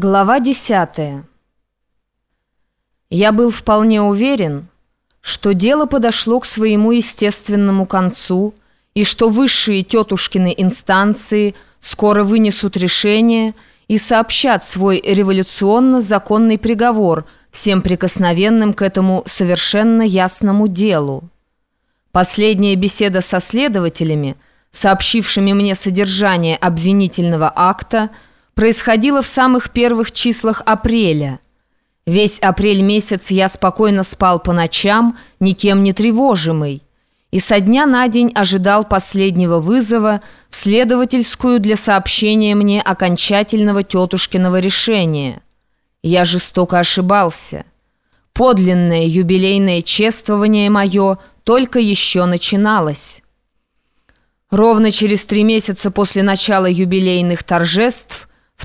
Глава 10. Я был вполне уверен, что дело подошло к своему естественному концу и что высшие тетушкины инстанции скоро вынесут решение и сообщат свой революционно-законный приговор всем прикосновенным к этому совершенно ясному делу. Последняя беседа со следователями, сообщившими мне содержание обвинительного акта – происходило в самых первых числах апреля. Весь апрель месяц я спокойно спал по ночам, никем не тревожимый, и со дня на день ожидал последнего вызова в следовательскую для сообщения мне окончательного тетушкиного решения. Я жестоко ошибался. Подлинное юбилейное чествование мое только еще начиналось. Ровно через три месяца после начала юбилейных торжеств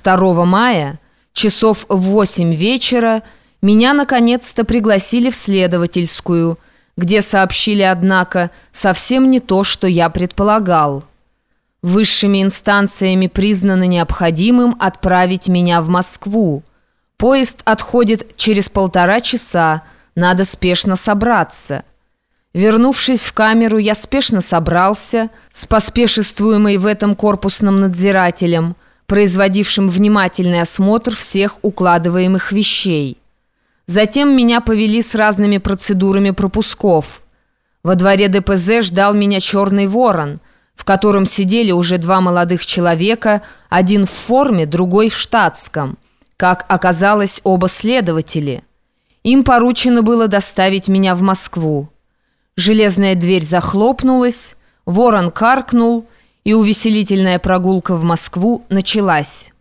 2 мая, часов в 8 вечера, меня наконец-то пригласили в следовательскую, где сообщили, однако, совсем не то, что я предполагал. Высшими инстанциями признано необходимым отправить меня в Москву. Поезд отходит через полтора часа, надо спешно собраться. Вернувшись в камеру, я спешно собрался с поспешествуемой в этом корпусным надзирателем – производившим внимательный осмотр всех укладываемых вещей. Затем меня повели с разными процедурами пропусков. Во дворе ДПЗ ждал меня черный ворон, в котором сидели уже два молодых человека, один в форме, другой в штатском. Как оказалось, оба следователи. Им поручено было доставить меня в Москву. Железная дверь захлопнулась, ворон каркнул — и увеселительная прогулка в Москву началась.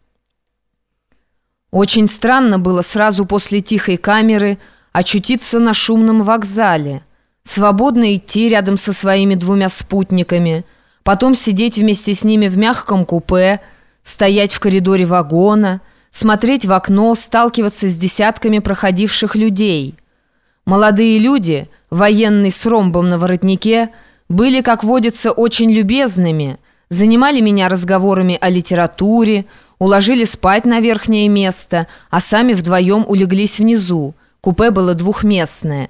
Очень странно было сразу после тихой камеры очутиться на шумном вокзале, свободно идти рядом со своими двумя спутниками, потом сидеть вместе с ними в мягком купе, стоять в коридоре вагона, смотреть в окно, сталкиваться с десятками проходивших людей. Молодые люди, военный с ромбом на воротнике, были, как водится, очень любезными – занимали меня разговорами о литературе, уложили спать на верхнее место, а сами вдвоем улеглись внизу. Купе было двухместное.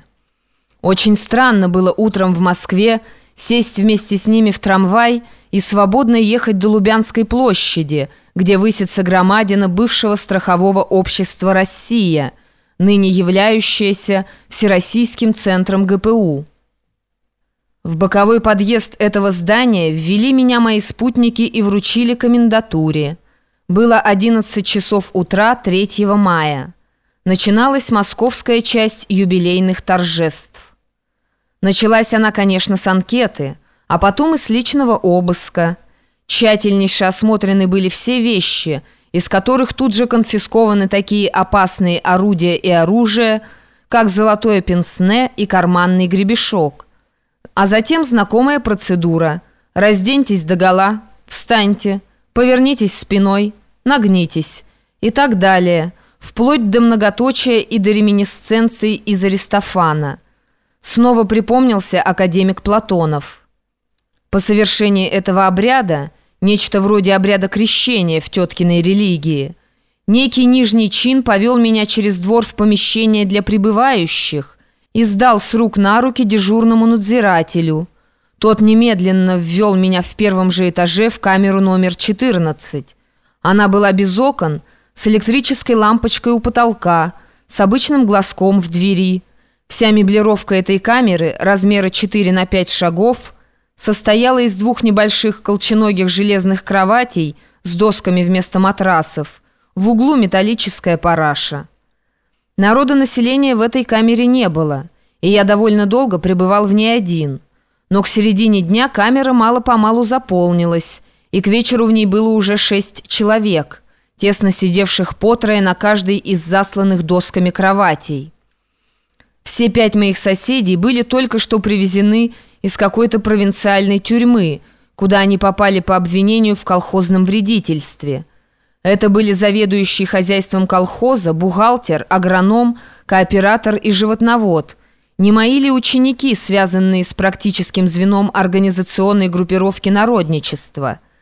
Очень странно было утром в Москве сесть вместе с ними в трамвай и свободно ехать до Лубянской площади, где высится громадина бывшего страхового общества «Россия», ныне являющаяся Всероссийским центром ГПУ. В боковой подъезд этого здания ввели меня мои спутники и вручили комендатуре. Было 11 часов утра 3 мая. Начиналась московская часть юбилейных торжеств. Началась она, конечно, с анкеты, а потом и с личного обыска. Тщательнейше осмотрены были все вещи, из которых тут же конфискованы такие опасные орудия и оружие, как золотое пенсне и карманный гребешок – а затем знакомая процедура. Разденьтесь догола, встаньте, повернитесь спиной, нагнитесь и так далее, вплоть до многоточия и до реминисценций из Аристофана. Снова припомнился академик Платонов. По совершении этого обряда, нечто вроде обряда крещения в теткиной религии, некий нижний чин повел меня через двор в помещение для пребывающих – и сдал с рук на руки дежурному надзирателю. Тот немедленно ввел меня в первом же этаже в камеру номер 14. Она была без окон, с электрической лампочкой у потолка, с обычным глазком в двери. Вся меблировка этой камеры, размера 4 на 5 шагов, состояла из двух небольших колченогих железных кроватей с досками вместо матрасов. В углу металлическая параша. Народонаселения в этой камере не было, и я довольно долго пребывал в ней один. Но к середине дня камера мало-помалу заполнилась, и к вечеру в ней было уже шесть человек, тесно сидевших по трое на каждой из засланных досками кроватей. Все пять моих соседей были только что привезены из какой-то провинциальной тюрьмы, куда они попали по обвинению в колхозном вредительстве – это были заведующий хозяйством колхоза, бухгалтер, агроном, кооператор и животновод. Не мои ли ученики, связанные с практическим звеном организационной группировки народничества –